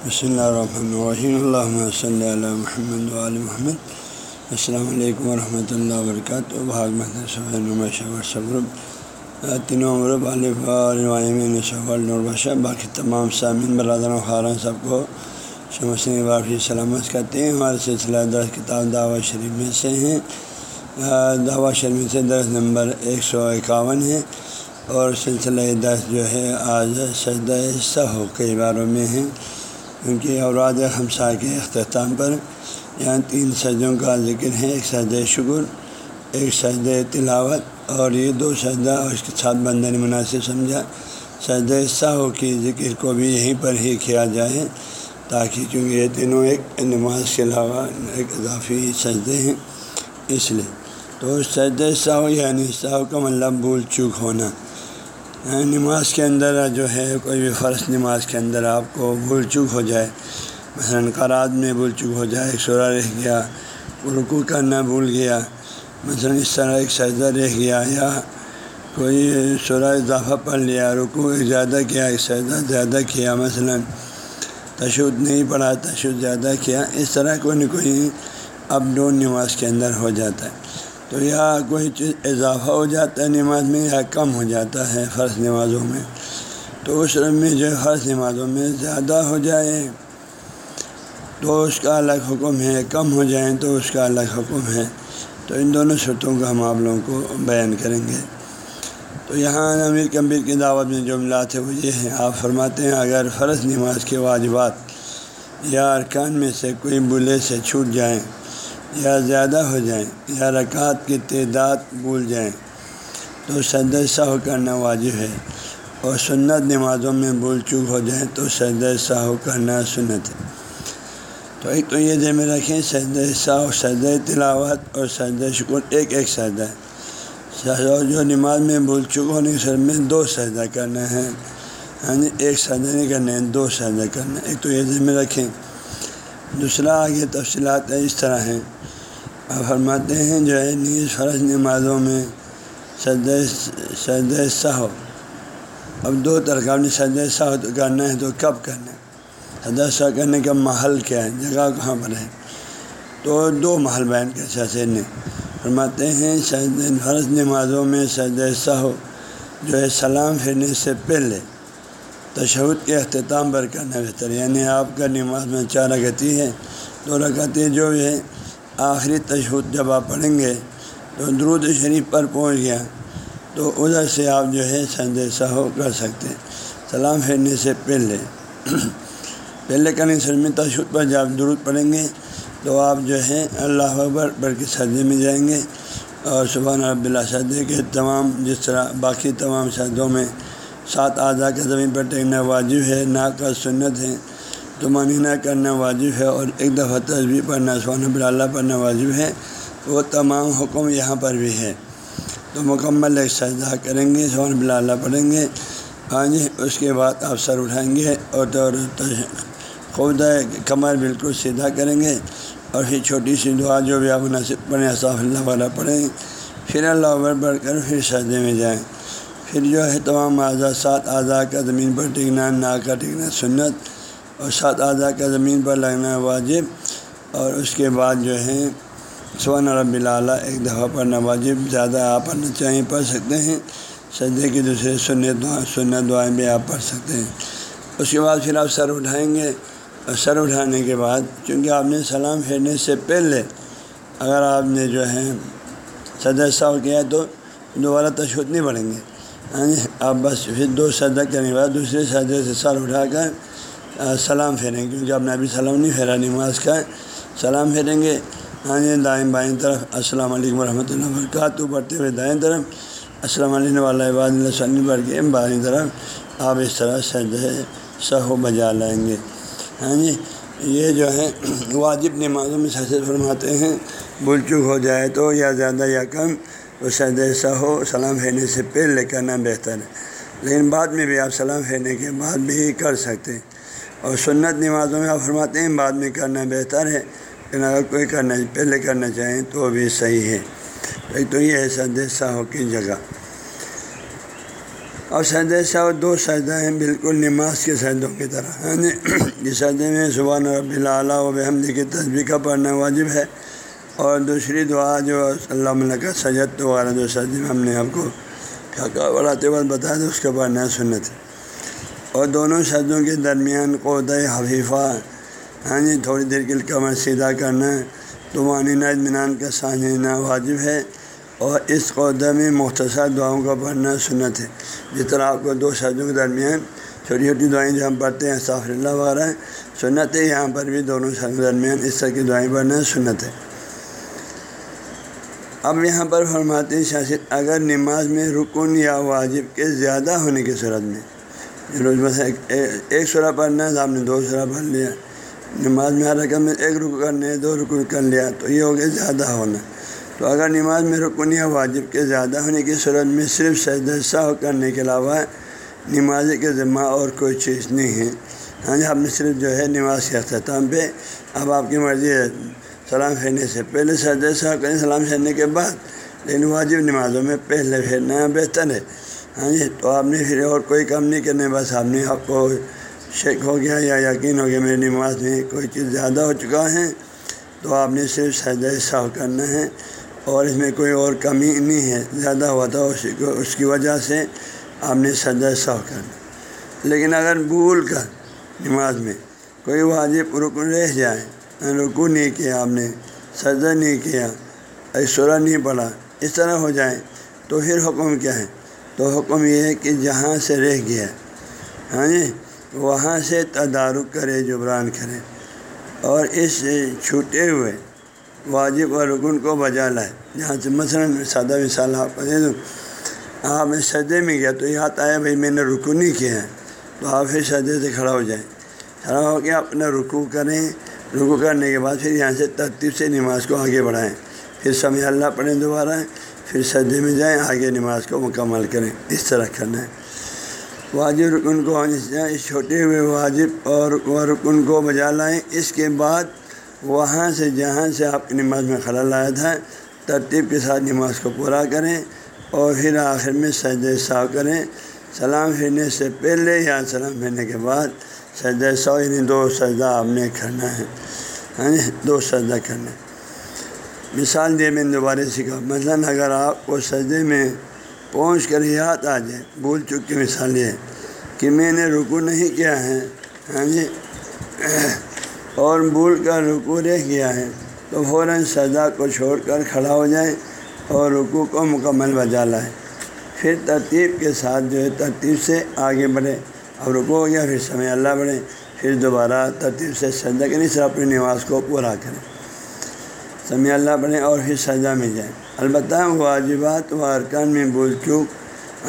بسم اللہ الرحمن الرحیم اللہ صلی اللہ محمد علیہ محمد السلام علیکم ورحمۃ اللہ وبرکاتہ بھاگ صبر تینوں عمرب علیہ باقی تمام سامعین برادر خارن سب کو شمسن بافی سلامت کرتے ہیں ہمارے سلسلہ درس کتاب دعوت شریف میں سے ہیں دعوت شریف سے درس نمبر ایک سو اکاون ہے اور سلسلہ درس جو ہے آج سجدہ صح کئی باروں میں ہیں کیونکہ اوراد ہمسا کے اختتام پر یہاں تین سجدوں کا ذکر ہے ایک سجد شکر، ایک سجد تلاوت اور یہ دو سجدہ اس کے ساتھ بندہ نے مناسب سمجھا۔ سجد صاحو کی ذکر کو بھی یہیں پر ہی کیا جائے تاکہ چونکہ یہ تینوں ایک نماز کے علاوہ ایک اضافی سجدے ہیں اس لیے۔ تو سجد صاحو یعنی صاحو کا مطلب بھول چوک ہونا۔ نماز کے اندر جو ہے کوئی بھی فرض نماز کے اندر آپ کو بھول چوک ہو جائے۔ مثلاً قرآد میں بھول چوک ہو جائے، ایک سورہ رہ گیا رکو کرنا بھول گیا، مثلاً اس طرح ایک سجدہ رہ گیا یا کوئی سورہ اضافہ پڑھ لیا رکو ایک زیادہ کیا، ایک سجدہ زیادہ کیا، مثلاً تشدد نہیں پڑھا تشدد زیادہ کیا، اس طرح کوئی نہ کوئی اپ ڈاؤن نماز کے اندر ہو جاتا ہے۔ تو یا کوئی چیز اضافہ ہو جاتا ہے، نماز میں یا کم ہو جاتا ہے فرض نمازوں میں، تو اس میں جو فرض نمازوں میں زیادہ ہو جائے۔ تو اس کا الگ حکم ہے، کم ہو جائیں تو اس کا الگ حکم ہے۔ تو ان دونوں صورتوں کا ہم آپ لوگوں کو بیان کریں گے۔ تو یہاں امیر کمبیر کی دعوت میں جو ملات ہے وہ یہ ہیں، آپ فرماتے ہیں، اگر فرض نماز کے واجبات یا ارکان میں سے کوئی بلے سے چھوٹ جائیں یا زیادہ ہو جائیں، یا رکعت کی تعداد بھول جائیں، تو سد سہو کرنا واجب ہے۔ اور سنت نمازوں میں بھول چوک ہو جائیں تو سد سہو کرنا سنت ہے۔ تو ایک تو یہ ذہن میں رکھیں سد ساہو سد تلاوت اور سد شکر ایک ایک سجدہ ہے۔ جو نماز میں بھول چوک ہونے کے سر میں دو سجدہ کرنا ہے ہاں ایک سجدہ نہیں کرنا ہے، دو سجدہ کرنا ہے۔ ایک تو یہ ذہن میں رکھیں دوسرا آگے تفصیلات اس طرح ہیں۔ آپ فرماتے ہیں جو ہے، نیز فرض نمازوں میں سد سد صاحو اب دو ترکاب نے سد صاحو کرنا ہے تو کب کرنا ہے؟ سد صاحب کرنے کا محل کیا ہے؟ جگہ کہاں پر ہے؟ تو دو محل بیان کر سر نے فرماتے ہیں سد فرض نمازوں میں سد صاحو جو ہے، سلام پھرنے سے پہلے تشہد کے اختتام پر کرنا بہتر یعنی آپ کا نماز میں چار رکتی ہے، دو رکعتیں جو ہے آخری تشہد جب آپ پڑھیں گے تو درود شریف پر پہنچ گیا تو ادھر سے آپ جو ہے سند سہو کر سکتے ہیں۔ سلام پھیرنے سے پہلے پہلے کرنے سر میں تشہد پر جب درود پڑھیں گے تو آپ جو ہے اللہ اکبر بڑھ کے سردے میں جائیں گے اور صبح رب اللہ سردے کے تمام جس طرح باقی تمام سردوں میں سات اعضاء کا زمین پر ٹیکنا واجب ہے نا کا سنت ہے۔ تو معنی کرنا واجب ہے اور ایک دفعہ تصویر پڑھنا سون اللہ پڑھنا واجب ہے۔ وہ تمام حکم یہاں پر بھی ہے۔ تو مکمل ایک سجدہ کریں گے سون اللہ پڑھیں گے۔ ہاں جی اس کے بعد آپ سر اٹھائیں گے اور خود کمر بالکل سیدھا کریں گے۔ اور پھر چھوٹی سی دعا جو بھی آپ مناسب پڑھیں صاف اللہ والا پڑھیں۔ پھر اللہ پڑھ کر پھر سجدے میں جائیں۔ پھر جو ہے تمام اعضاء، سات اعضاء کا زمین پر ٹکنا نا کا ٹکنا سنت اور سات اعضاء کا زمین پر لگنا واجب اور اس کے بعد جو ہے سون رب العلیٰ ایک دفعہ پڑھنا واجب، زیادہ آپ پڑھنا چاہیں پڑھ سکتے ہیں، سجدے کے دوسرے سنت دعائیں سنت دعائیں بھی آپ پڑھ سکتے ہیں۔ اس کے بعد پھر آپ سر اٹھائیں گے اور سر اٹھانے کے بعد چونکہ آپ نے سلام پھیرنے سے پہلے اگر آپ نے جو ہے سجد صاحب کیا تو دوبارہ تشہد نہیں پڑھیں گے۔ ہاں جی آپ بس پھر دو سجدہ کرنے کے بعد دوسرے سجدے سے سر اٹھا کر سلام پھیریں، کیونکہ آپ نے ابھی سلام نہیں پھیرا، نماز کا سلام پھیریں گے۔ ہاں جی دائیں بائیں طرف السلام علیکم ورحمۃ اللہ وبرکاتہ پڑھتے ہوئے دائیں طرف السلام علیکم علیہ وسلم پڑھ کے بائیں طرف آپ اس طرح سجدے سہو بجا لائیں گے۔ ہاں جی یہ جو ہے، واجب نمازوں میں سجد فرماتے ہیں بول چوک ہو جائے تو یا زیادہ یا کم وہ سید ایسا ہو سلام پھیرنے سے پہلے کرنا بہتر ہے۔ لیکن بعد میں بھی آپ سلام پھیرنے کے بعد بھی کر سکتے ہیں۔ اور سنت نمازوں میں آپ فرماتے ہیں بعد میں کرنا بہتر ہے۔ لیکن اگر کوئی کرنا پہلے کرنا چاہیں تو بھی صحیح ہے۔ ایک تو یہ ہے سید ساہو کی جگہ۔ اور سجدہ سو دو سجدہ ہیں بالکل نماز کے سجدوں کی طرح۔ ہاں جی اس سجدے میں صبح رب العلیٰ و بحمد کی تصویر کا پڑھنا واجب ہے۔ اور دوسری دعا جو اللہ علیہ کا سجد وغیرہ جو سجدے میں ہم نے آپ کو پھاکا بڑھاتے وقت بتایا تھا اس کا پڑھنا سنت۔ ہے اور دونوں سجدوں کے درمیان قود حفیفہ ہاں جی تھوڑی دیر کے کمر سیدھا کرنا تو معنی اطمینان کا سانجنا واجب ہے۔ اور اس قعدہ میں مختصر دعاؤں کا پڑھنا سنت ہے۔ جس طرح آپ کو دو سجدوں کے درمیان چھوٹی چھوٹی دعائیں جو ہم پڑھتے ہیں صاف اللہ وغیرہ، سنت ہے۔ یہاں پر بھی دونوں سجدوں کے درمیان اس طرح کی دعائیں پڑھنا سنت ہے۔ اب یہاں پر فرماتے ہیں شاست اگر نماز میں رکن یا واجب کے زیادہ ہونے کی صورت میں یعنی روز بس ایک سورہ پڑھنا ہے تو آپ نے دو سورہ پڑھ لیا۔ نماز میں ہر رقم میں ایک رکو کرنے دو رکو کر لیا، تو یہ ہو گیا زیادہ ہونا۔ تو اگر نماز میں رکن یا واجب کے زیادہ ہونے کی صورت میں صرف سجدہ کرنے کے علاوہ نماز کے ذمہ اور کوئی چیز نہیں ہے۔ ہاں جی آپ نے صرف جو ہے نماز کے اختتام پہ، اب آپ کی مرضی ہے۔ سلام پھیرنے سے پہلے سجدہ ساہ کریں سلام پھیرنے کے بعد، لیکن واجب نمازوں میں پہلے پھیرنا بہتر ہے۔ ہاں جی تو آپ نے پھر اور کوئی کام نہیں کرنے، بس آپ نے آپ کو شک ہو گیا یا یقین ہو گیا میری نماز میں کوئی چیز زیادہ ہو چکا ہے، تو آپ نے صرف سجدہ صاف کرنا ہے۔ اور اس میں کوئی اور کمی نہیں ہے، زیادہ ہوا تھا اسی کو، اس کی وجہ سے آپ نے سجدہ صاف کرنا۔ لیکن اگر بھول کر نماز میں کوئی واجب رکن رہ جائے رکو نہیں کیا آپ نے، سجدہ نہیں کیا، ایشورہ نہیں پڑھا، اس طرح ہو جائے تو پھر حکم کیا ہے؟ تو حکم یہ ہے کہ جہاں سے رہ گیا ہاں جی وہاں سے تدارک کرے، جبران کرے۔ اور اس چھوٹے ہوئے واجب اور رکن کو بجا لائے۔ جہاں سے مثلاً سادہ مثال آپ کو دے دوں، آپ میں سجدے میں گیا تو یاد آیا بھائی میں نے رکو نہیں کیا ہے تو آپ پھر سجدے سے کھڑا ہو جائیں۔ کھڑا ہو کے اپنا رکو کریں رکو کرنے کے بعد پھر یہاں سے ترتیب سے نماز کو آگے بڑھائیں۔ پھر سمے اللہ پڑھیں دوبارہ پھر سجدے میں جائیں، آگے نماز کو مکمل کریں۔ اس طرح کرنا ہے۔ واجب رکن کو اس چھوٹے ہوئے واجب اور رکن کو بجا لائیں۔ اس کے بعد وہاں سے جہاں سے آپ کی نماز میں خلل آیا تھا، ترتیب کے ساتھ نماز کو پورا کریں اور پھر آخر میں سجد سا کریں۔ سلام پھرنے سے پہلے یا سلام پھرنے کے بعد سجد سو یعنی دو سجدہ آپ نے کرنا ہے۔ ہاں جی دو سجدہ کرنا ہے۔ مثال دے میں دوبارہ سیکھا مثلاً اگر آپ کو سجدے میں پہنچ کر یاد آ جائے، بھول چک کی مثال یہ کہ میں نے رکو نہیں کیا ہے ہاں جی اور بھول کر رکو رہ گیا ہے، تو فوراً سزا کو چھوڑ کر کھڑا ہو جائیں اور رکو کو مکمل بجا لائیں پھر ترتیب کے ساتھ جو ہے، ترتیب سے آگے بڑھے۔ اب رکو ہو گیا پھر سمے اللہ بڑھے پھر دوبارہ ترتیب سے سجدہ کریں صرف اپنی نواز کو پورا کریں۔ سمے اللہ بڑھیں اور پھر سجا میں جائیں۔ البتہ واجبات و ارکان میں بول چوک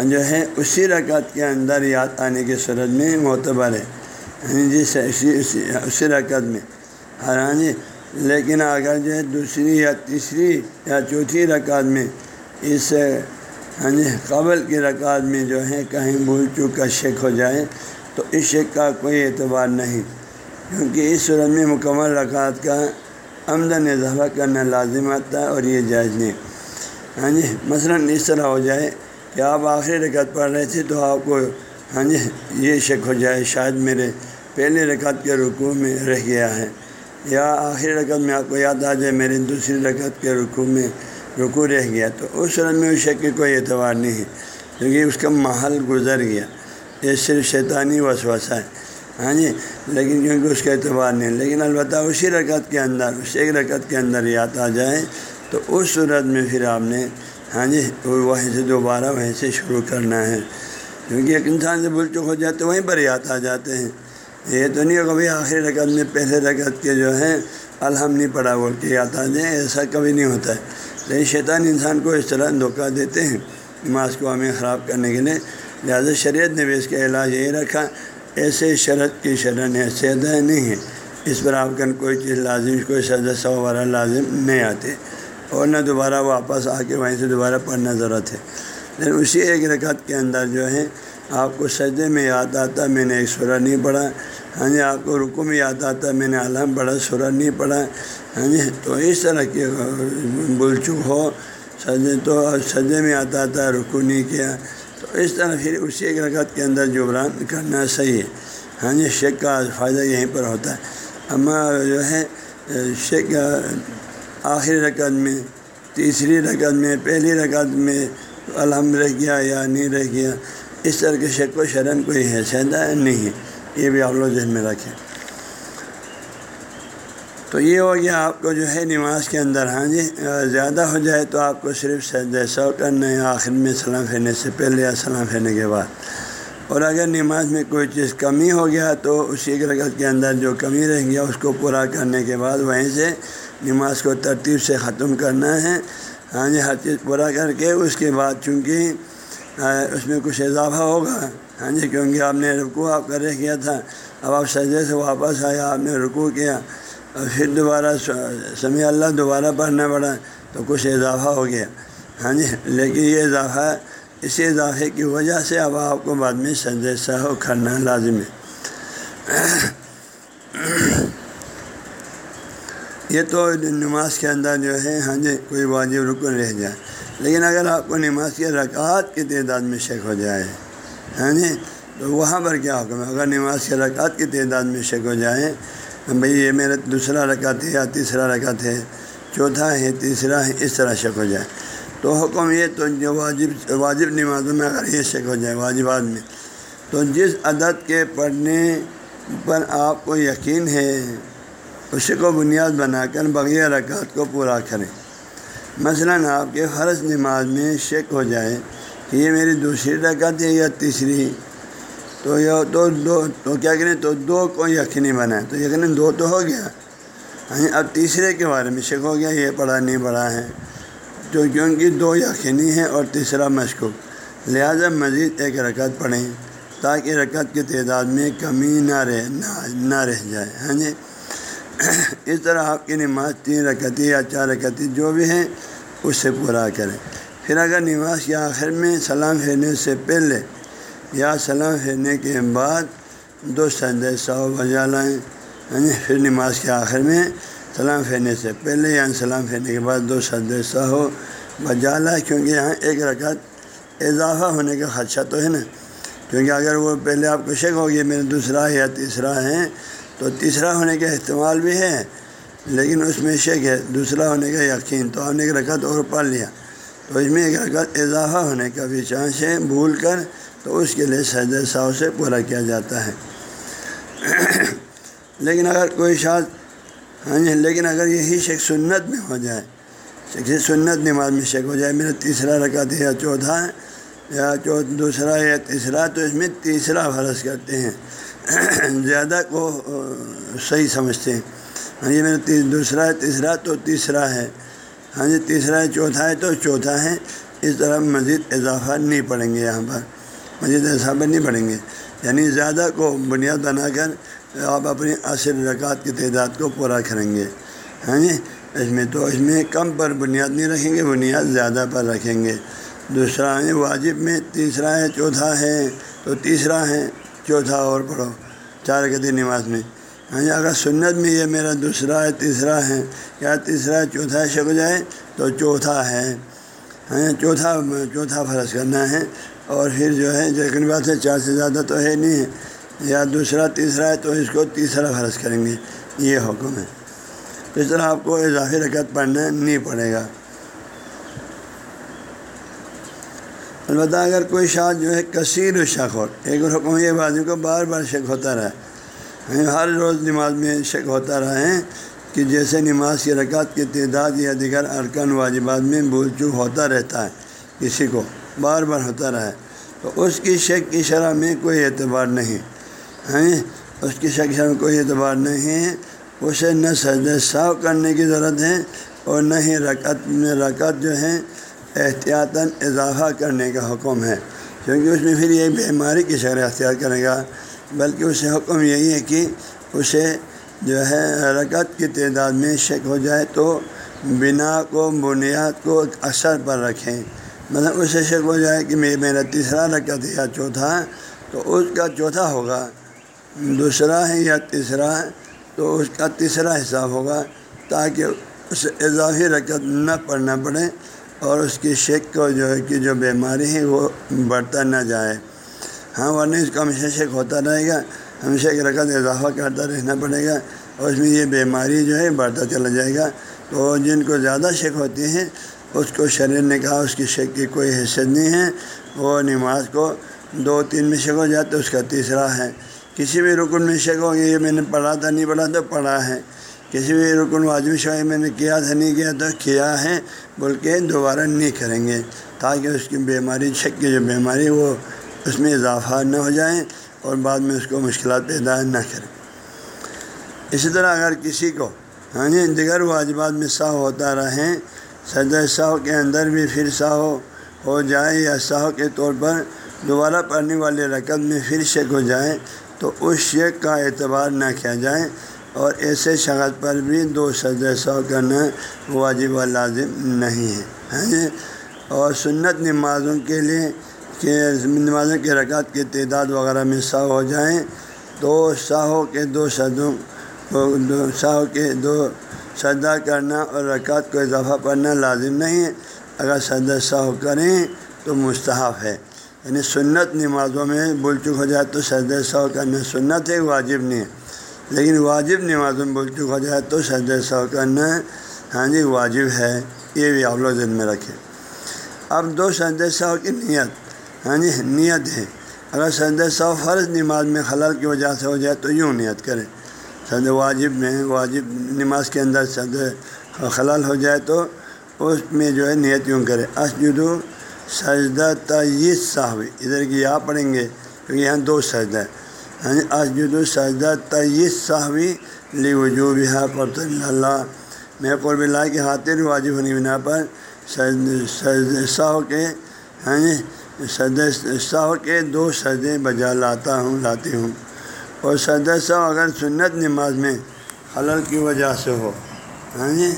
جو ہے، اسی رکعت کے اندر یاد آنے کی صورت میں معتبر ہے۔ یعنی جی اسی رکعت میں۔ ہاں جی لیکن اگر جو ہے دوسری یا تیسری یا چوتھی رکعت میں اس ہاں جی قبل کی رکعت میں جو ہے کہیں بھول چوک کا شک ہو جائے تو اس شک کا کوئی اعتبار نہیں۔ کیونکہ اس صورت میں مکمل رکعت کا آمدن اضافہ کرنا لازم آتا ہے اور یہ جائز نہیں۔ ہاں جی مثلاً اس طرح ہو جائے کہ آپ آخری رکعت پڑھ رہے تھے تو آپ کو ہاں جی یہ شک ہو جائے، شاید میرے پہلے رکعت کے رکوع میں رہ گیا ہے۔ یا آخری رکعت میں آپ کو یاد آ جائے میرے دوسری رکعت کے رکوع میں رکو رہ گیا تو اس صورت میں اس شک کی کوئی اعتبار نہیں ہے، کیونکہ اس کا محل گزر گیا۔ یہ صرف شیطانی وسوسہ ہے۔ ہاں جی لیکن کیونکہ اس کا اعتبار نہیں، لیکن البتہ اسی رکعت کے اندر، اس ایک رکعت کے اندر یاد آ جائے تو اس صورت میں پھر آپ نے ہاں جی وہیں سے دوبارہ وہیں سے شروع کرنا ہے۔ کیونکہ ایک انسان سے بھول چک ہو جاتے وہیں پر یاد آ جاتے ہیں۔ یہ تو نہیں کبھی آخری رکعت میں پہلے رکعت کے جو ہے الحم نہیں پڑا بول کے یاد آ جائیں، ایسا کبھی نہیں ہوتا ہے۔ لیکن شیطان انسان کو اس طرح دھوکہ دیتے ہیں نماز کو ہمیں خراب کرنے کے لیے۔ لہٰذا شریعت نے بھی اس کا علاج یہی رکھا، ایسے شرط کی شرح حیثیت نہیں ہے۔ اس پر آپ کا کوئی چیز لازم، کوئی سزا، سو وغیرہ لازم نہیں آتے اور نہ دوبارہ واپس آ کے وہیں سے دوبارہ پڑھنا ضرورت ہے۔ لیکن اسی ایک رکعت کے اندر جو ہے، آپ کو سجدے میں یاد آتا، میں نے ایک سورہ نہیں پڑھا۔ ہاں جی آپ کو رکو میں یاد آتا، میں نے علام پڑھا، سورہ نہیں پڑھا۔ ہاں جی تو اس طرح کی بول چک ہو سجدے تو سجدے میں آتا تھا، رکو نہیں کیا۔ تو اس طرح پھر اسی ایک رکعت کے اندر جبران کرنا صحیح ہے۔ ہاں جی شیخ کا فائدہ یہیں پر ہوتا ہے۔ اما جو ہے شیخ آخری رکعت میں، تیسری رکعت میں، پہلی رکعت میں الحمد رہ گیا یا نہیں رہ گیا۔ اس طرح کے شک و شرن کوئی حیثیت نہیں ہے۔ یہ بھی آپ لوگ ذہن میں رکھیں۔ تو یہ ہو گیا آپ کو جو ہے نماز کے اندر ہاں جی زیادہ ہو جائے تو آپ کو صرف سید سو کرنا ہے، آخر میں سلام پھیرنے سے پہلے یا سلام پھیرنے کے بعد۔ اور اگر نماز میں کوئی چیز کمی ہو گیا تو اسی رکعت کے اندر جو کمی رہ گیا اس کو پورا کرنے کے بعد وہیں سے نماز کو ترتیب سے ختم کرنا ہے۔ ہاں جی ہر چیز پورا کر کے اس کے بعد چونکہ اس میں کچھ اضافہ ہوگا۔ ہاں جی کیونکہ آپ نے رکو آپ کر رہ کیا تھا، اب آپ سجدے سے واپس آیا آپ نے رکو کیا۔ اور پھر دوبارہ سمیع اللہ دوبارہ پڑھنا پڑا تو کچھ اضافہ ہو گیا۔ ہاں جی؟ لیکن یہ اضافہ اسی اضافے کی وجہ سے اب آپ کو بعد میں سجدے سہو کرنا لازم ہے۔ یہ تو نماز کے اندر جو ہے ہاں جی کوئی واجب رکن رہ جائے۔ لیکن اگر آپ کو نماز کے رکعات کی تعداد میں شک ہو جائے ہاں جی تو وہاں پر کیا حکم ہے؟ اگر نماز کے رکعات کی تعداد میں شک ہو جائے بھئی یہ میرا دوسرا رکعت ہے یا تیسرا رکعت ہے، چوتھا ہے، تیسرا ہے، اس طرح شک ہو جائے۔ تو حکم یہ تو جو واجب واجب نمازوں میں اگر یہ شک ہو جائے واجبات میں، تو جس عدد کے پڑھنے پر آپ کو یقین ہے اسی کو بنیاد بنا کر بغیر رکعت کو پورا کریں۔ مثلا آپ کے فرض نماز میں شک ہو جائے کہ یہ میری دوسری رکعت ہے یا تیسری تو یہ دو دو تو کیا کریں تو دو کو یقینی بنائیں تو یقیناً دو تو ہو گیا۔ ہاں اب تیسرے کے بارے میں شک ہو گیا، یہ پڑھا نہیں پڑھا ہے۔ جو کیونکہ دو یقینی ہیں اور تیسرا مشکوک۔ لہٰذا مزید ایک رکعت پڑھیں تاکہ رکعت کی تعداد میں کمی نہ رہ نہ رہ جائے۔ ہاں جی؟ اس طرح آپ کی نماز تین رکعتی یا چار رکعتی جو بھی ہیں، اس سے پورا کریں۔ پھر اگر نماز کے آخر میں سلام پھیرنے سے پہلے یا سلام پھیرنے کے بعد دو سندے سو بجا لائیں یعنی پھر نماز کے آخر میں سلام پھیرنے سے پہلے یا سلام پھیرنے کے بعد دو سدے سو بجا لائیں، کیونکہ یہاں ایک رکعت اضافہ ہونے کا خدشہ تو ہے نا۔ کیونکہ اگر وہ پہلے آپ کو شک ہوگی میرا دوسرا یا تیسرا ہے، تو تیسرا ہونے کا استعمال بھی ہے، لیکن اس میں شک ہے، دوسرا ہونے کا یقین۔ تو آپ نے ایک رکعت اور پڑھ لیا۔ تو اس میں ایک اضافہ ہونے کا بھی چانس ہے، بھول کر تو اس کے لیے سید ساؤ سے پورا کیا جاتا ہے۔ لیکن اگر کوئی شاد ہاں جی لیکن اگر یہی شک سنت میں ہو جائے شک جی سنت نماز میں شک ہو جائے، میرا تیسرا رکعت ہے یا چوتھا ہے یا دوسرا یا تیسرا، تو اس میں تیسرا فرض کرتے ہیں۔ زیادہ کو صحیح سمجھتے ہیں۔ ہاں جی میرا دوسرا ہے تیسرا تو تیسرا ہے۔ ہاں جی تیسرا ہے، چوتھا ہے، تو چوتھا ہے، اس طرح مزید اضافہ نہیں پڑیں گے یہاں پر۔ مزید اضافہ نہیں پڑیں گے۔ یعنی زیادہ کو بنیاد بنا کر آپ اپنی اصل رکعت کی تعداد کو پورا کریں گے۔ ہاں جی اس میں تو اس میں کم پر بنیاد نہیں رکھیں گے، بنیاد زیادہ پر رکھیں گے۔ دوسرا ہے، واجب میں تیسرا ہے، چوتھا ہے، تو تیسرا ہے، چوتھا اور پڑھو۔ چار قدی نماز میں۔ ہاں اگر سنت میں یہ میرا دوسرا ہے تیسرا ہے یا تیسرا چوتھا شک ہو جائے تو چوتھا ہے۔ ہاں چوتھا چوتھا فرض کرنا ہے۔ اور پھر جو ہے لیکن بات ہے، چار سے زیادہ تو ہے نہیں ہے۔ یا دوسرا، تیسرا ہے تو اس کو تیسرا فرض کریں گے۔ یہ حکم ہے۔ اس طرح آپ کو اضافی رکعت پڑھنا نہیں پڑے گا۔ البتہ اگر کوئی شاد جو ہے، کثیر و شک ہو، ایک حکم یہ بازی کو بار بار شک ہوتا رہا یعنی ہر روز نماز میں شک ہوتا رہا ہے کہ جیسے نماز کی رکعت کی تعداد یا دیگر ارکان واجبات میں بھول چوک ہوتا رہتا ہے، کسی کو بار بار ہوتا رہا ہے۔ تو اس کی شک کی شرح میں کوئی اعتبار نہیں۔ ہیں؟ اس کی شک شرح میں کوئی اعتبار نہیں ہے۔ اسے نہ سجد صاف کرنے کی ضرورت ہے اور نہ ہی رکعت میں رکعت جو ہے احتیاطاً اضافہ کرنے کا حکم ہے۔ کیونکہ اس میں پھر یہ بیماری کی شرح اختیار کرے گا۔ بلکہ اسے حکم یہی ہے کہ اسے جو ہے رکعت کی تعداد میں شک ہو جائے تو بنا کو، بنیاد کو اثر پر رکھیں۔ مطلب اسے شک ہو جائے کہ میرا تیسرا رکعت یا چوتھا، تو اس کا چوتھا ہوگا۔ دوسرا ہے یا تیسرا، تو اس کا تیسرا حساب ہوگا۔ تاکہ اس اضافی رکعت نہ پڑھنا پڑے اور اس کی شک کو جو ہے کہ جو بیماری ہے وہ بڑھتا نہ جائے۔ ہاں ورنہ اس کا ہمیشہ شک ہوتا رہے گا، ہمیشہ ایک رقط اضافہ کرتا رہنا پڑے گا اور اس میں یہ بیماری جو ہے بڑھتا چلا جائے گا۔ تو جن کو زیادہ شک ہوتی ہیں، اس کو شریر نے کہا اس کی شک کی کوئی حیثیت نہیں ہے۔ وہ نماز کو دو تین میں شک ہو جاتا تو اس کا تیسرا ہے۔ کسی بھی رکن میں شک ہو گیا یہ میں نے پڑھا تھا، نہیں پڑھا تو پڑھا ہے۔ کسی بھی رکن واجب شک میں نے کیا تھا، نہیں کیا تو کیا ہے بول کے دوبارہ نہیں کریں گے، تاکہ اس کی بیماری، شک کی جو بیماری وہ اس میں اضافہ نہ ہو جائیں اور بعد میں اس کو مشکلات پیدا نہ کریں۔ اسی طرح اگر کسی کو ہاں جی دیگر واجبات میں سا ہوتا رہیں سجدہ ساہو کے اندر بھی پھر ساہو ہو جائے یا ساہو کے طور پر دوبارہ پڑھنے والے رقم میں پھر شک ہو جائے، تو اس شک کا اعتبار نہ کیا جائے اور ایسے شخص پر بھی دو سجدہ ساہو کرنا واجب و لازم نہیں ہے ہاں جی۔ اور سنت نمازوں کے لیے کہ نمازوں کے رکعت کی تعداد وغیرہ میں سا ہو جائیں۔ تو ساہو کے دو صدوں دو ساہو کے دو سجدہ کرنا اور رکعت کو اضافہ پڑھنا لازم نہیں۔ ہے اگر سجدہ ساہو کریں تو مستحف ہے۔ یعنی سنت نمازوں میں بول چک ہو جائے تو سجدہ ساہو کرنا سنت ہے، واجب نہیں۔ ہے لیکن واجب نمازوں میں بول چک ہو جائے تو سجدہ ساہو کرنا ہاں جی واجب ہے۔ یہ بھی آپ لوگ ذہن میں رکھیں۔ اب دو سجدہ ساہو کی نیت۔ ہاں جی نیت ہے۔ اگر سجدہ ساہو فرض نماز میں خلل کی وجہ سے ہو جائے تو یوں نیت کریں سد واجب میں، واجب نماز کے اندر سد خلل ہو جائے تو اس میں جو ہے نیت یوں کرے۔ اسجدو سجدہ تعیس صاحب ادھر کی یہاں پڑھیں گے کیونکہ یہاں دو سجدہ ہے ہاں جی یعنی اسجد سجدہ تعیس صاحبی لی وجوب ہا پرت اللہ میں قرب اللہ کے خاطر واجب ہونے بنا پر سجد صاح کے ہاں جی سد صاح کے دو سجدے بجا لاتا ہوں، لاتی ہوں۔ اور سجدہ صاحب اگر سنت نماز میں خلل کی وجہ سے ہو ہاں جی؟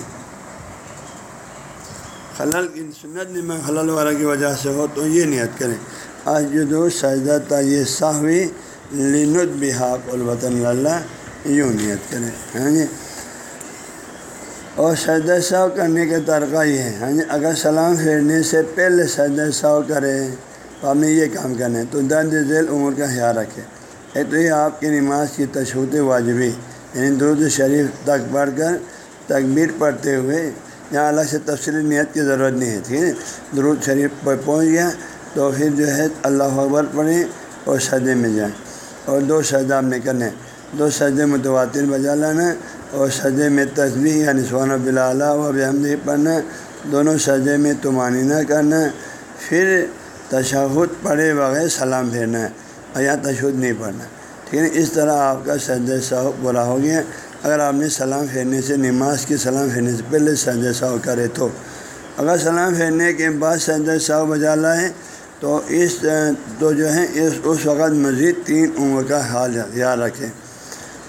خلل کی سنت نماز خلل وغیرہ کی وجہ سے ہو تو یہ نیت کریں۔ آج جو دو سجدہ یہ صاحبی لینت بحاق الوطن اللہ یوں نیت کریں ہاں جی؟ اور سجدہ صاحب کرنے کا طریقہ یہ ہے ہاں جی؟ اگر سلام پھیرنے سے پہلے سجدہ صاحب کرے تو آپ نے یہ کام کرنا ہے۔ تو درد ذیل عمر کا خیال رکھے ایک تو یہ آپ کی نماز کی تشہد واجبی یعنی درود شریف تک پڑھ کر تکبیر پڑھتے ہوئے یہاں الگ سے تفصیلی نیت کی ضرورت نہیں ہے، ٹھیک ہے؟ درود شریف پر پہنچ گیا تو پھر جو ہے اللہ اکبر پڑھیں اور سجدے میں جائیں۔ اور دو سجدہ آپ نے کرنے دو سجدے متواتر بجا لانا اور سجدے میں تصویر یعنی سونا بلا و بحمدی پڑھنا دونوں سجدے میں تمانینہ کرنا پھر تشہد پڑھے بغیر سلام پھیرنا ہے یا تشدد نہیں پڑھنا ٹھیک ہے، اس طرح آپ کا سجد صاحب برا ہو گیا۔ اگر آپ نے سلام پھیرنے سے، نماز کی سلام پھیرنے سے پہلے سجد صاحب کرے تو۔ اگر سلام پھیرنے کے بعد سجد صاحب بجا لائیں تو اس، تو جو ہے، اس اس وقت مزید تین عمر کا حال یاد رکھیں۔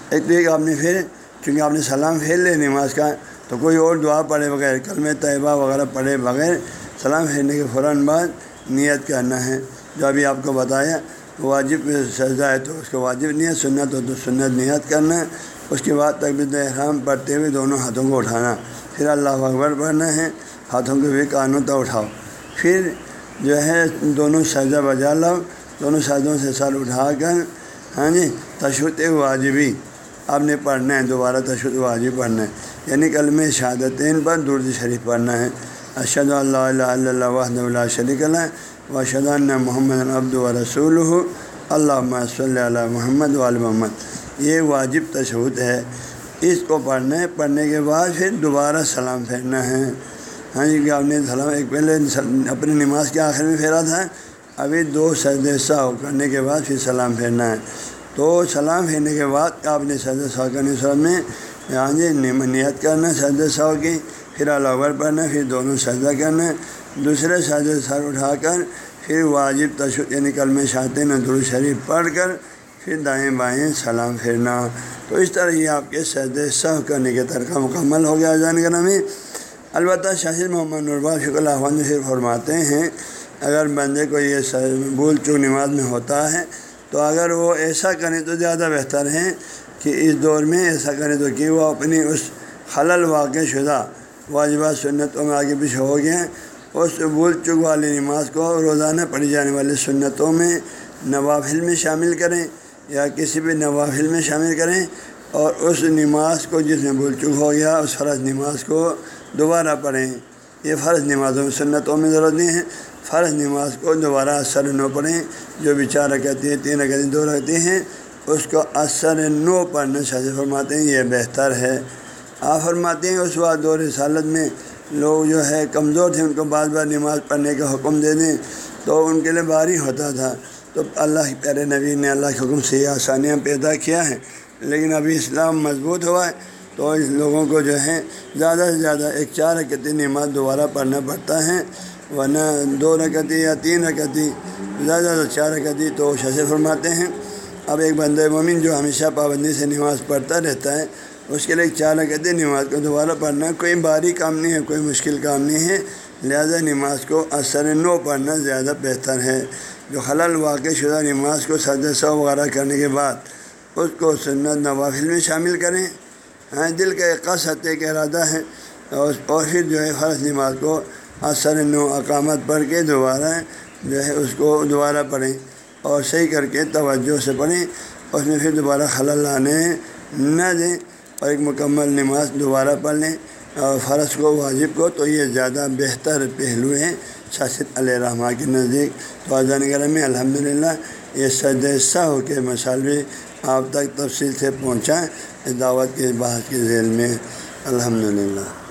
ایک تو ایک آپ نے پھر، چونکہ آپ نے سلام پھیر لے نماز کا، تو کوئی اور دعا پڑھے بغیر کلم طیبہ وغیرہ پڑھے بغیر سلام پھیرنے کے فوراً بعد نیت کرنا ہے۔ جو ابھی آپ کو بتایا، واجب سجدہ ہے تو اس کو واجب نیت، سنت ہو تو سنت نیت کرنا ہے۔ اس کے بعد تقبیر احرام پڑھتے ہوئے دونوں ہاتھوں کو اٹھانا۔ پھر اللہ اکبر پڑھنا ہے، ہاتھوں کو بھی کانوں تک اٹھاؤ۔ پھر جو ہے دونوں سجدہ بجا لاؤ، دونوں سجدوں سے سر اٹھا کر ہاں جی تشدد واجبی۔ آپ نے پڑھنا ہے، دوبارہ تشدد واجب پڑھنا ہے۔ یعنی کل میں شہادتین پر درد شریف پڑھنا ہے۔ اشد اللہ اللہ وحد اللہ شریک اللہ و شدان محمد عبد و رسول اللہ صلی اللہ محمد وال محمد. یہ واجب تشہد ہے۔ اس کو پڑھنا ہے پڑھنے کے بعد پھر دوبارہ سلام پھیرنا ہے۔ ہاں جی کہ آپ نے سلام، ایک پہلے اپنی نماز کے آخر میں پھیرا تھا ابھی دو سجدے سا کرنے کے بعد پھر سلام پھیرنا ہے۔ تو سلام پھیرنے کے بعد آپ نے سجد سا کرنے سر میں ہاں جی نیت کرنا سجد سا کی۔ پھر اکبر پڑھنا پھر دونوں سجدہ کرنا دوسرے سجدے سر اٹھا کر، پھر واجب تشد یعنی کلم شاطِ ندر شریف پڑھ کر، پھر دائیں بائیں سلام پھیرنا۔ تو اس طرح یہ آپ کے سجد صح کرنے کے طرقہ مکمل ہو گیا جان گرامی۔ البتہ شاہد محمد نربا شک اللہ پھر فرماتے ہیں، اگر بندے کو یہ بول چوک نماز میں ہوتا ہے، تو اگر وہ ایسا کریں تو زیادہ بہتر ہے کہ اس دور میں ایسا کریں تو کہ وہ اپنی اس خلل واقع شدہ واجبات سنتوں میں آگے پیچھے ہو گئے اس بھول چک والی نماز کو روزانہ پڑھی جانے والی سنتوں میں نوافل میں شامل کریں یا کسی بھی نوافل میں شامل کریں۔ اور اس نماز کو جس میں بھول چک ہو گیا، اس فرض نماز کو دوبارہ پڑھیں۔ یہ فرض نمازوں میں سنتوں میں ضرورت نہیں ہے۔ فرض نماز کو دوبارہ اثر نو پڑھیں۔ جو بھی چار رکھتی ہیں، تین رکھتی دو رکھتے ہیں، اس کو اثر نو پڑھنا شاذ فرماتے ہیں، یہ بہتر ہے۔ آپ فرماتے ہیں، اس وقت دور رسالت میں لوگ جو ہے کمزور تھے، ان کو بار بار نماز پڑھنے کا حکم دے دیں تو ان کے لیے باری ہوتا تھا۔ تو اللہ پیارے نبی نے اللہ کے حکم سے یہ آسانیاں پیدا کیا ہے لیکن ابھی اسلام مضبوط ہوا ہے تو اس لوگوں کو جو ہے زیادہ سے زیادہ ایک چار رکتی نماز دوبارہ پڑھنا پڑتا ہے۔ ورنہ دو رکتی یا تین رکتی زیادہ سے زیادہ چار رکتی تو شش فرماتے ہیں۔ اب ایک بندہ مومن جو ہمیشہ پابندی سے نماز پڑھتا رہتا ہے اس کے لیے چار رکتی نماز کو دوبارہ پڑھنا، کوئی باری کام نہیں ہے، کوئی مشکل کام نہیں ہے۔ لہذا نماز کو اثر نو پڑھنا زیادہ بہتر ہے۔ جو خلل واقع شدہ نماز کو سجد سو وغیرہ کرنے کے بعد اس کو سنت نوافل میں شامل کریں۔ ہاں دل کا ایک قصد ایک ارادہ ہے اور پھر جو ہے فرض نماز کو اثر نو اقامت پڑھ کے دوبارہ جو ہے اس کو دوبارہ پڑھیں اور صحیح کر کے توجہ سے پڑھیں۔ اس میں پھر دوبارہ خلل لانے نہ دیں۔ اور ایک مکمل نماز دوبارہ پڑھ لیں اور فرض کو، واجب کو، تو یہ زیادہ بہتر پہلو ہیں شاشد علیہ رحمٰ کے نزدیک۔ تو نگر میں الحمد للہ یہ سد ہو کے بھی آپ تک تفصیل سے پہنچائیں دعوت کے بحث کے ذیل میں۔ الحمد للہ